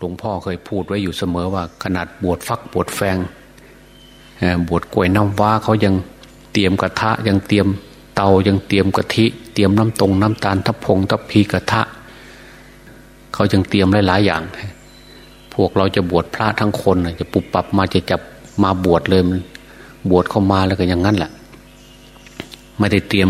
หลวงพ่อเคยพูดไว้อยู่เสมอว่าขนาดบวชฟักบวชแฟงบวชกล้วยน้ำว้าเขายังเตรียมกระทะยังเตรียมเตายังเตรียมกะทิ เตรียมน้ำตรงน้ำตาลทับพงทับพีกระทะ เขายังเตรียมหลายๆอย่าง พวกเราจะบวชพระทั้งคนจะปุบปับมาจะจับมาบวชเลยบวชเข้ามาแล้วก็อย่างนั้นแหละไม่ได้เตรียม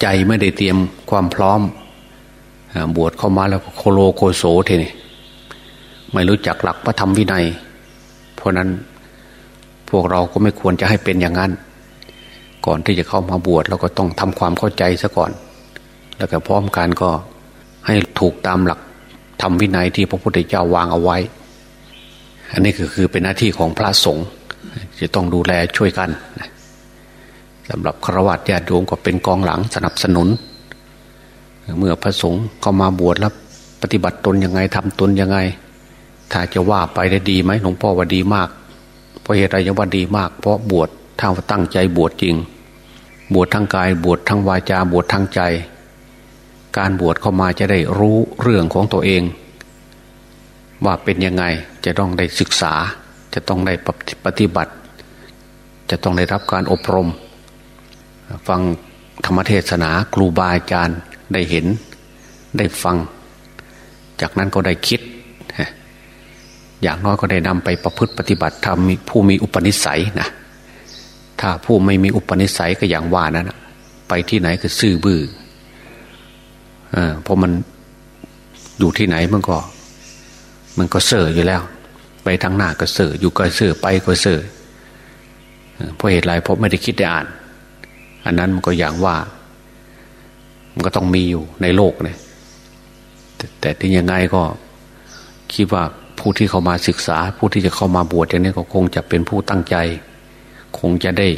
ใจไม่ได้เตรียมความพร้อมบวชเข้ามาแล้วโคโลโคโซเทนี่ ไม่รู้จักหลักพระธรรมวินัย เพราะนั้นพวกเราก็ไม่ควรจะให้เป็นอย่างนั้น ก่อนที่จะเข้ามาบวชเราก็ต้องทำความเข้าใจซะก่อน แล้วก็พร้อมกันก็ให้ถูกตามหลักธรรมวินัยที่พระพุทธเจ้าวางเอาไว้ อันนี้ก็คือเป็นหน้าที่ของพระสงฆ์จะต้องดูแลช่วยกันสำหรับฆรวาสญาติโยมก็เป็นกองหลังสนับสนุน เมื่อพระสงฆ์เข้ามาบวชแล้วปฏิบัติตนยังไงทำตนยังไง ถ้าจะว่าไปได้ดีไหมหลวงพ่อว่าดีมาก เพราะเหตุไรยังว่าดีมาก เพราะบวชถ้าตั้งใจบวชจริง บวชทั้งกาย บวชทั้งวาจาบวชทั้งใจ การบวชเข้ามาจะได้รู้เรื่องของตัวเอง ว่าเป็นยังไงจะต้องได้ศึกษา จะต้องได้ปฏิบัติ จะต้องได้รับการอบรม ฟังธรรมเทศนาครูบาอาจารย์ได้เห็นได้ฟัง จากนั้นก็ได้คิด อย่างน้อยก็ได้นำไปประพฤติปฏิบัติทำผู้มีอุปนิสัยนะถ้าผู้ไม่มีอุปนิสัยก็อย่างว่านั้นไปที่ไหนก็ซื่อบื้อเอเพราะมันอยู่ที่ไหนมันก็ มันก็เสื่ออยู่แล้ว ไปทางหน้าก็เสื่ออยู่ก็เสื่อไปก็เสื่อเพราะเหตุไรเพราะไม่ได้คิดได้อ่าน อันนั้นมันก็อย่างว่า มันก็ต้องมีอยู่ในโลกเนี่ยแต่แต่ที่ยังไงก็คิดว่า ผู้ที่เข้ามาศึกษา ผู้ที่จะเข้ามาบวชอย่างนี้ก็คงจะเป็นผู้ตั้งใจ คงจะได้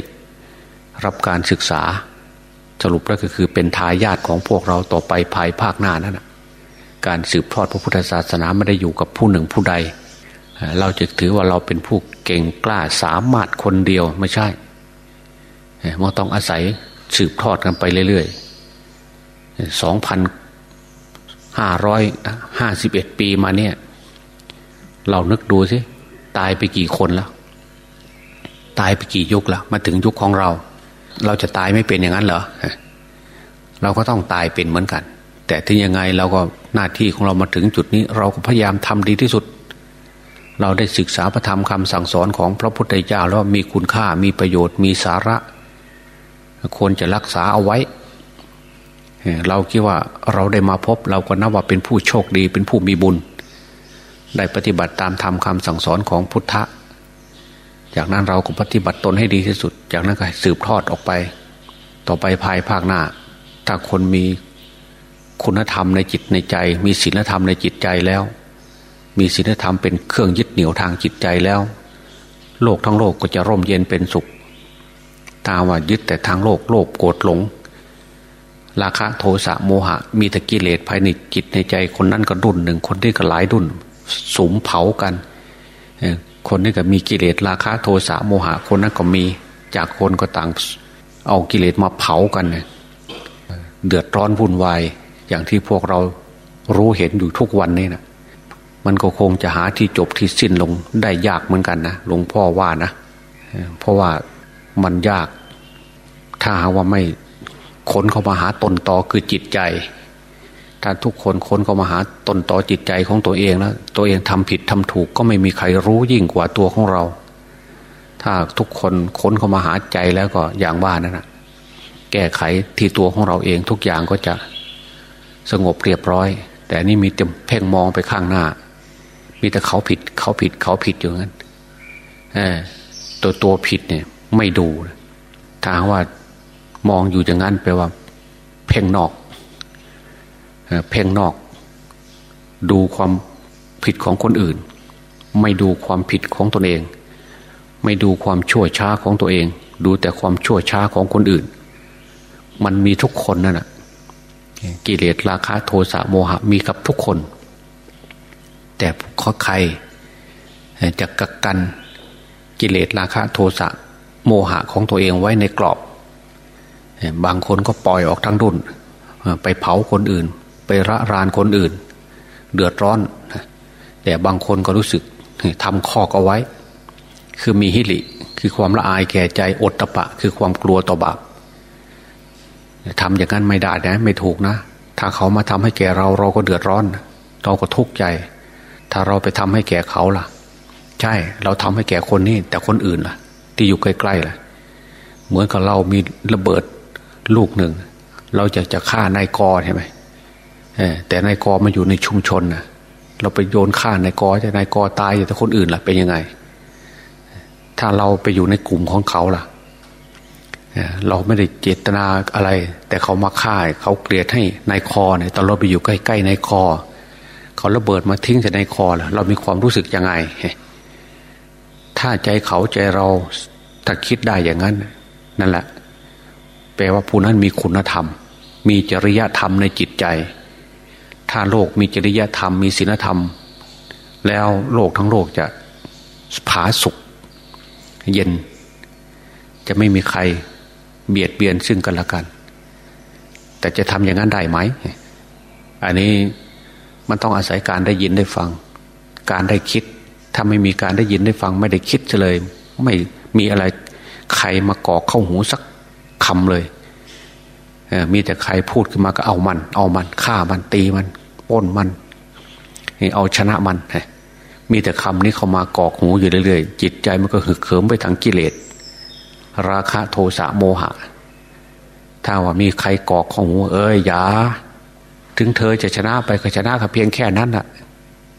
รับการศึกษา สรุปแล้วก็คือเป็นทายาทของพวกเราต่อไปภายภาคหน้านั่นการสืบทอดพระพุทธศาสนาไม่ได้อยู่กับผู้หนึ่งผู้ใด เราจะถือว่าเราเป็นผู้เก่งกล้าสามารถคนเดียวไม่ใช่มันต้องอาศัยสืบทอดกันไปเรื่อยๆสองพันห้าร้อยห้าสิบเอ็ดปีมาเนี่ย เรานึกดูสิตายไปกี่คนแล้ว ตายไปกี่ยุคแล้วมาถึงยุคของเรา เราจะตายไม่เป็นอย่างนั้นเหรอเราก็ต้องตายเป็นเหมือนกัน แต่ถึงยังไงเราก็หน้าที่ของเรามาถึงจุดนี้ เราก็พยายามทำดีที่สุด เราได้ศึกษาพระธรรมคำสั่งสอนของพระพุทธเจ้าแล้วมีคุณค่ามีประโยชน์มีสาระ ควรจะรักษาเอาไว้ เราคิดว่าเราได้มาพบ เราก็นับว่าเป็นผู้โชคดีเป็นผู้มีบุญ ได้ปฏิบัติตามธรรมคาสั่งสอนของพุทธะ จากนั้นเราก็ปฏิบัติตนให้ดีที่สุด จากนั้นก็สืบทอดออกไป ต่อไปภายภาคหน้า ถ้าคนมีคุณธรรมในจิตในใจ มีศีลธรรมในจิตใจแล้ว มีศีลธรรมเป็นเครื่องยึดเหนี่ยวทางจิตใจแล้ว โลกทั้งโลกก็จะร่มเย็นเป็นสุขตาว่ายึดแต่ทางโลกโลภโกรธหลง ราคะโทสะโมหะ มีตะกิเลสภายในจิตในใจคนนั้นก็ดุนหนึ่งคนที่ก็หลายดุน สุมเผากันคนนี้ก็มีกิเลสราคะโทสะโมหะคนนั้นก็มีจากคนก็ต่างเอากิเลสมาเผากันเนี่ยเดือดร้อนวุ่นวายอย่างที่พวกเรารู้เห็นอยู่ทุกวันนี้นะมันก็คงจะหาที่จบที่สิ้นลงได้ยากเหมือนกันนะหลวงพ่อว่านะเพราะว่ามันยาก ถ้าหาว่าไม่ค้นเข้ามาหาตนต่อคือจิตใจ ถ้าทุกคนค้นเข้ามาหาตนต่อจิตใจของตัวเองแล้วตัวเองทำผิดทำถูกก็ไม่มีใครรู้ยิ่งกว่าตัวของเรา ถ้าทุกคนค้นเข้ามาหาใจแล้วก็อย่างว่านั่นนะแก้ไขที่ตัวของเราเองทุกอย่างก็จะสงบเรียบร้อย แต่นี่มีแต่เพ่งมองไปข้างหน้า มีแต่เขาผิดเขาผิดเขาผิดอยู่งั้นตัวตัวผิดเนี่ย ไม่ดูถ้าว่า มองอยู่อย่างนั้นแปลว่า เพ่งนอก เพ่งนอก ดูความผิดของคนอื่น ไม่ดูความผิดของตนเอง ไม่ดูความชั่วช้าของตัวเอง ดูแต่ความชั่วช้าของคนอื่น มันมีทุกคนนั่นแหะกิเลสราคะโทสะโมหะมีกับทุกคน แต่ข้อใครจะกักกันกิเลสราคะโทสะโมหะของตัวเองไว้ในกรอบ บางคนก็ปล่อยออกทั้งดุนไปเผาคนอื่น ไประรานคนอื่น เดือดร้อนแต่บางคนก็รู้สึกทำข้อก็ไว้ คือมีฮิริคือความละอายแก่ใจอดตะปะ คือความกลัวต่อบาปทำอย่างนั้นไม่ได้นะไม่ถูกนะ ถ้าเขามาทำให้แก่เราเราก็เดือดร้อน เราก็ทุกข์ใจ ถ้าเราไปทำให้แก่เขาล่ะ ใช่เราทำให้แก่คนนี้ แต่คนอื่นล่ะ ที่อยู่ใกล้ๆล่ะ เหมือนกับเรามีระเบิดลูกหนึ่ง เราจะจะฆ่านายกอใช่ไหม แต่นายกอมาอยู่ในชุมชนนะเราไปโยนฆ่านายกอจะนายกอตายแต่คนอื่นล่ะเป็นยังไง ถ้าเราไปอยู่ในกลุ่มของเขาล่ะเราไม่ได้เจตนาอะไร แต่เขามาฆ่าเขาเกลียดให้ในคอเนี่ยตอนเราไปอยู่ใกล้ๆในคอ เขาระเบิดมาทิ้งใส่ในคอล่ะเรามีความรู้สึกยังไง ถ้าใจเขาใจเราถ้าคิดได้อย่างนั้น นั่นแหละ แปลว่าผู้นั้นมีคุณธรรม มีจริยธรรมในจิตใจ ถ้าโลกมีจริยธรรมมีศีลธรรม แล้วโลกทั้งโลกจะผาสุกเย็น จะไม่มีใครเบียดเบียนซึ่งกันและกัน แต่จะทำอย่างนั้นได้ไหม อันนี้มันต้องอาศัยการได้ยินได้ฟัง การได้คิด ถ้าไม่มีการได้ยินได้ฟัง ไม่ได้คิดเลย ไม่มีอะไรใครมากอเข้าหูสักคำเลย มีแต่ใครพูดขึ้นมาก็เอามัน เอามันฆ่ามันตีมันป้นมันเอาชนะมันมีแต่คำนี้เข้ามากอกหูอยู่เรื่อยๆจิตใจมันก็หึกเขิมไปทางกิเลส ราคะโทสะโมหะ ถ้าว่ามีใครกอกของหูเอ้ยอย่าถึงเธอจะชนะไปก็ชนะแเพียงแค่นั้นน่ะ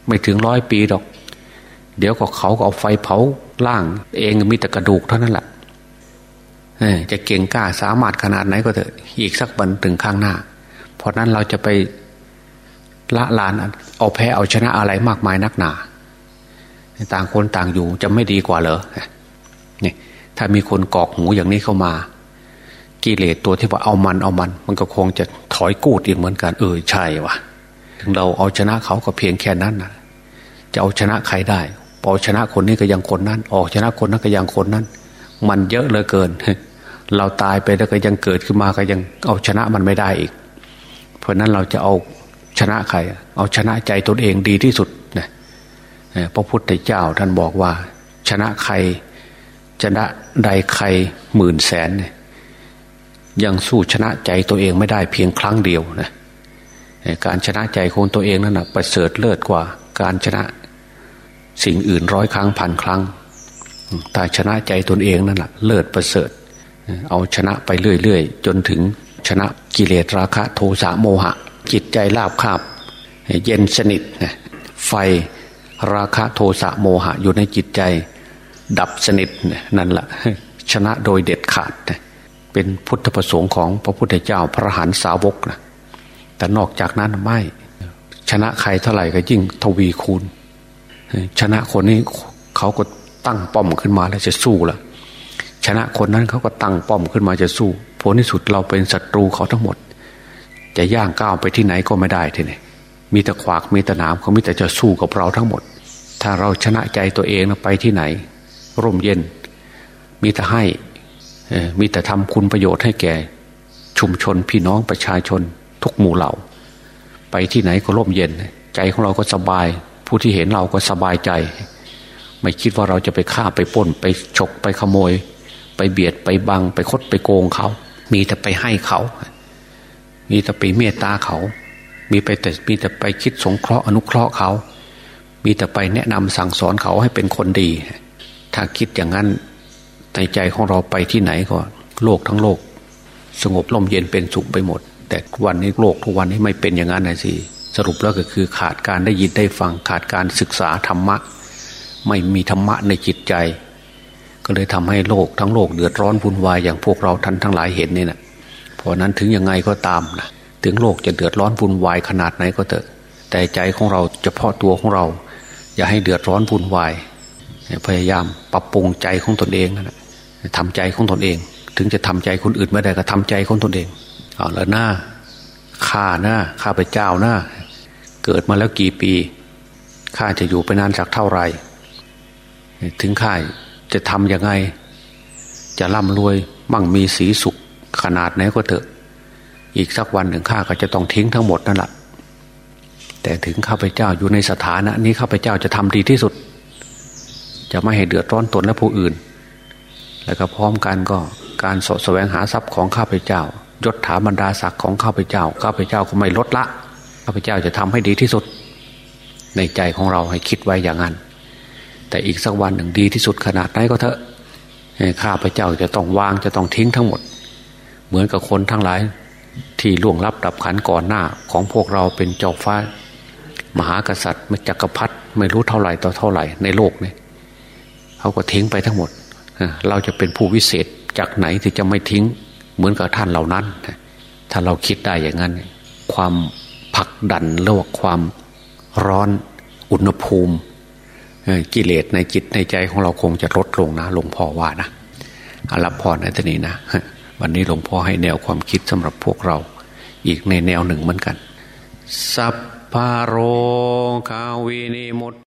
ไม่ถึงร้อยปีดอก เดี๋ยวก็เขาก็เอาไฟเผาล่าง เองมีแต่กระดูกเท่านั้นแหละ จะเก่งกล้าสามารถขนาดไหนก็เถอะ อีกสักวันถึงข้างหน้า เพราะนั้นเราจะไปละลานเอาแพ้เอาชนะอะไรมากมายนักหนา ต่างคนต่างอยู่จะไม่ดีกว่าเหรอเนี่ยถ้ามีคนกอกหูอย่างนี้เข้ามา กิเลสตัวที่ว่าเอามันเอามัน มันก็คงจะถอยกูดอีกเหมือนกัน เออใช่วะถึงเราเอาชนะเขาก็เพียงแค่นั้นนะจะเอาชนะใครได้เอาชนะคนนี้ก็ยังคนนั้น ออกชนะคนนั้นก็ยังคนนั้น มันเยอะเหลือเกิน เราตายไปแล้วก็ยังเกิดขึ้นมาก็ยังเอาชนะมันไม่ได้อีก เพราะนั้นเราจะเอาชนะใคร เอาชนะใจตนเองดีที่สุดนะพระพุทธเจ้าท่านบอกว่า ชนะใคร ชนะใดใครหมื่นแสนเนี่ยยังสู้ชนะใจตัวเองไม่ได้เพียงครั้งเดียวนะการชนะใจของตัวเองนั่นนะประเสริฐเลิศกว่า การชนะสิ่งอื่นร้อยครั้งพันครั้งแต่ชนะใจตนเองนั่นแหละเลิศประเสริฐ เอาชนะไปเรื่อยๆ จนถึงชนะกิเลสราคะโทสะโมหะ จิตใจราบคาบ เย็นสนิทไฟราคะโทสะโมหะ อยู่ในจิตใจ ดับสนิทนั่นแหละชนะโดยเด็ดขาด เป็นพุทธประสงค์ของพระพุทธเจ้าพระหันสาวกนะแต่นอกจากนั้นไม่ ชนะใครเท่าไหร่ก็ยิ่งทวีคูณ ชนะคนนี้เขาก็ตั้งป้อมขึ้นมาแล้วจะสู้ละ ชนะคนนั้นเขาก็ตั้งป้อมขึ้นมาจะสู้ ผลที่สุดเราเป็นศัตรูเขาทั้งหมด จะย่างก้าวไปที่ไหนก็ไม่ได้ทีนี้มีแต่ขวากมีแต่หนามเขามีแต่จะสู้กับเราทั้งหมด ถ้าเราชนะใจตัวเองไปที่ไหน ร่มเย็น มีแต่ให้มีแต่ทำคุณประโยชน์ให้แก่ ชุมชนพี่น้องประชาชน ทุกหมู่เหล่า ไปที่ไหนก็ร่มเย็น ใจของเราก็สบาย ผู้ที่เห็นเราก็สบายใจ ไม่คิดว่าเราจะไปฆ่าไปป้นไปฉกไปขโมย ไปเบียดไปบัง ไปคดไปโกงเขา มีแต่ไปให้เขา มีแต่ไปเมตตาเขา มีไปแต่มีแต่ไปคิดสงเคราะห์อนุเคราะห์เขา มีแต่ไปแนะนำสั่งสอนเขาให้เป็นคนดี ถ้าคิดอย่างนั้นในใจของเราไปที่ไหนก็ โลกทั้งโลก สงบลมเย็นเป็นสุขไปหมด แต่วันนี้โลกทุกวันนี้ไม่เป็นอย่างนั้นนะสิสรุปแล้วก็คือขาดการได้ยินได้ฟังขาดการศึกษาธรรมะ ไม่มีธรรมะในจิตใจ ก็เลยทำให้โลกทั้งโลกเดือดร้อนวุ่นวายอย่างพวกเราท่านทั้งหลายเห็นนี่นะเพราะนั้นถึงยังไงก็ตามนะถึงโลกจะเดือดร้อนวุ่นวายขนาดไหนก็เถอะ แต่ใจของเราเฉพาะตัวของเรา อย่าให้เดือดร้อนวุ่นวายพยายามปรับปรุงใจของตนเองนะทำใจของตนเอง ถึงจะทำใจคนอื่นไม่ได้ก็ทำใจของตนเองเอาแล้วหน้าข้าหน้าข้าไปเจ้าหน้า เกิดมาแล้วกี่ปีข้าจะอยู่ไปนานสักเท่าไหร่ถึงข้า จะทำยังไง จะร่ำรวยมั่งมีสีสุขขนาดไหนก็เถอะ อีกสักวันหนึ่งข้าก็จะต้องทิ้งทั้งหมดนั่นแหละแต่ถึงข้าพเจ้าอยู่ในสถานะนี้ข้าพเจ้าจะทำดีที่สุด จะไม่ให้เดือดร้อนตนและผู้อื่น แล้วก็พร้อมกันก็การสแสวงหาทรัพย์ของข้าพเจ้ายศถาบรรดาศักดิ์ของข้าพเจ้า ข้าพเจ้าก็ไม่ลดละ ข้าพเจ้าจะทำให้ดีที่สุด ในใจของเราให้คิดไว้อย่างนั้น แต่อีกสักวันหนึ่งดีที่สุดขนาดไหนก็เถอะข้าพเจ้าจะต้องวางจะต้องทิ้งทั้งหมด เหมือนกับคนทั้งหลายที่ล่วงลับดับขันก่อนหน้า ของพวกเราเป็นเจ้าฟ้า มหากษัตริย์มจักรพรรดิไม่รู้เท่าไหร่ต่อเท่าไหร่ในโลกเนี้เขาก็ทิ้งไปทั้งหมด เราจะเป็นผู้วิเศษจากไหนที่จะไม่ทิ้งเหมือนกับท่านเหล่านั้น ถ้าเราคิดได้อย่างนั้น ความผักดันหรือว่าความร้อนอุณหภูมิ กิเลสในจิตในใจของเราคงจะลดลงนะหลวงพ่อว่านะอารับพรในทนี้นะ วันนี้หลวงพ่อให้แนวความคิดสำหรับพวกเรา อีกในแนวหนึ่งเหมือนกันสัพพาโรคาวีนิมุต